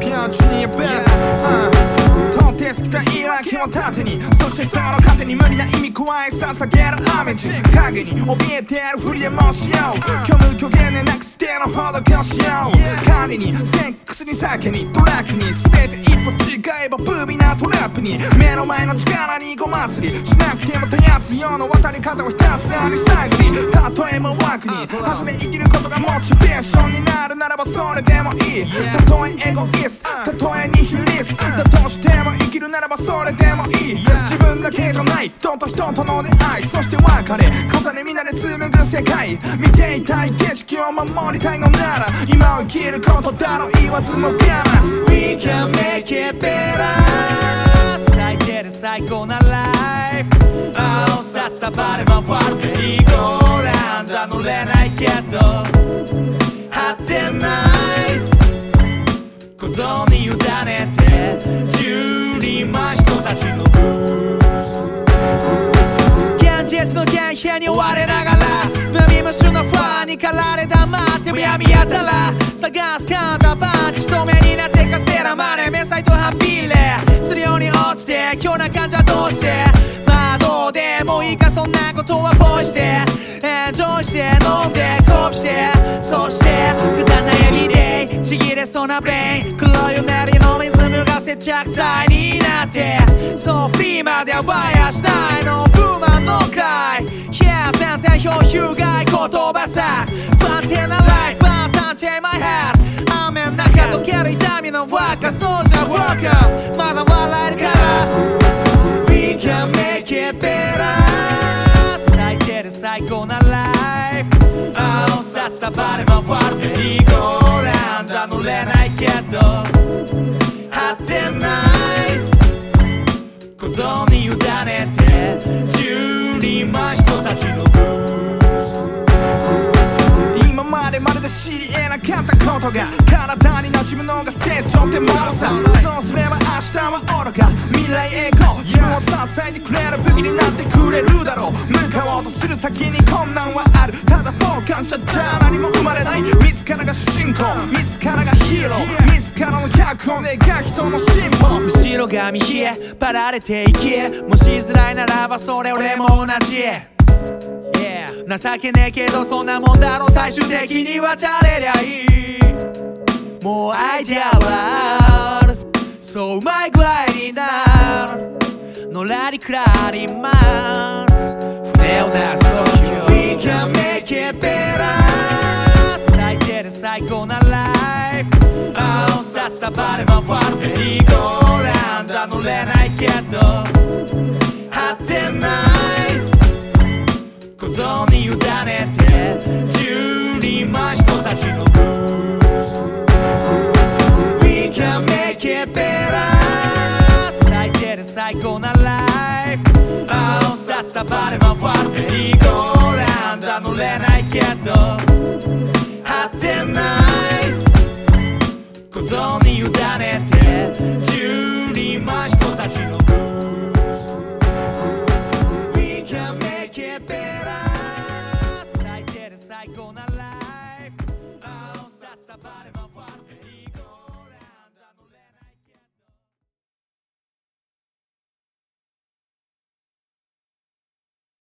ピアノジュニアベースとんてつきた言い訳を盾にそしてその糧に無理な意味加え捧げるアメージ影に怯えてるふりでもしよう虚無虚言でなくしての施しよう管理にセックスに酒にトラックに全て一歩違えばブービーなトラップに目の前の力にごますりしなくてもたやすような渡り方をひたすらに探り例えば枠に外れ生きることがモチベーションになるならばそれでもいい。たとえエゴイスたとえニヒリスだとしても生きるならばそれでもいい。自分だけじゃない。人と人との出会い。そして別れ。重ねみんなで紡ぐ世界。見ていたい景色を守りたいのなら。今を生きることだろ言わずもがな We can make it better 最低で最高なライフ青ささばれ回るメリーゴーランド乗れないけど果てないことに委ねて十人万人たちの現実の原型に追われながら無味無臭のファンに駆られ黙ってむやみやたら探すカウンターパンチ人目になってかせらまれ目サイとハッピーレするように落ちて今日な感じはどうしてイしてエンジョイして飲んでコピしてそしてくだらないエビデイちぎれそうなブレイン黒いうねりのリズムが接着剤になってそうフリーまではバイアしないの不満の会 Yeah 全然表有外言葉さ。不安定なライフバンタンチェイマイヘッド。雨の中溶ける痛みの輪っかそうじゃ Walker まだ笑さばれ回るメリーゴーランド乗れないけど。果てないことに委ねて十二万人差しの今まるで知り得なかったことが体に馴染むのが成長ってものさ。そうすれば明日は愚か。未来へ行こう。自分を支えてくれる武器になってくれるだろう。向かおうとする先に困難はある。ただ傍観者じゃ何も生まれない。自らが主人公自らがヒーロー。自らの脚本で描く人の進歩後ろ髪冷え張られていけもしづらいならばそれ俺も同じ情けねえけどそんなもんだろ最終的にはじゃれりゃいい。もうアイデアはある。そううまい具合になる。のらりくらります。船を出すとき We can make it better 最低で最高なライフ。青ささばれ回るメリーゴーランド乗れないけど。life 青ささばれ回るメリーゴーランド乗れないけど果てない